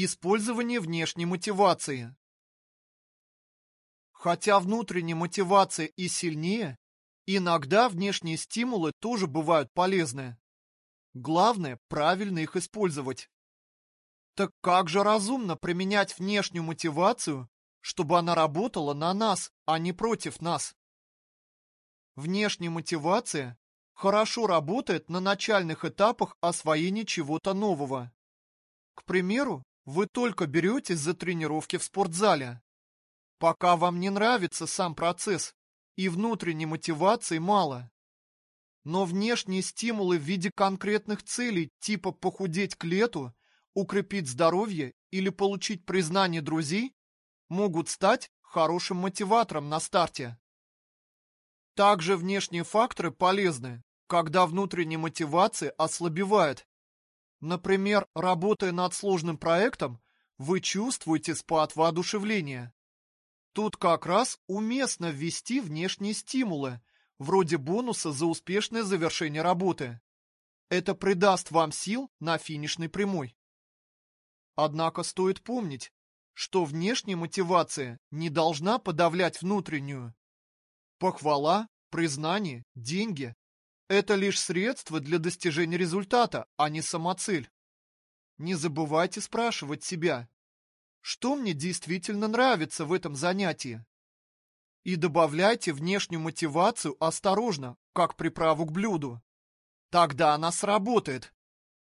Использование внешней мотивации. Хотя внутренняя мотивация и сильнее, иногда внешние стимулы тоже бывают полезны. Главное – правильно их использовать. Так как же разумно применять внешнюю мотивацию, чтобы она работала на нас, а не против нас? Внешняя мотивация хорошо работает на начальных этапах освоения чего-то нового. К примеру, вы только беретесь за тренировки в спортзале. Пока вам не нравится сам процесс, и внутренней мотивации мало. Но внешние стимулы в виде конкретных целей, типа похудеть к лету, укрепить здоровье или получить признание друзей, могут стать хорошим мотиватором на старте. Также внешние факторы полезны, когда внутренняя мотивация ослабевает. Например, работая над сложным проектом, вы чувствуете спад воодушевления. Тут как раз уместно ввести внешние стимулы, вроде бонуса за успешное завершение работы. Это придаст вам сил на финишной прямой. Однако стоит помнить, что внешняя мотивация не должна подавлять внутреннюю. Похвала, признание, деньги – это лишь средство для достижения результата, а не самоцель. Не забывайте спрашивать себя, что мне действительно нравится в этом занятии. И добавляйте внешнюю мотивацию осторожно, как приправу к блюду. Тогда она сработает.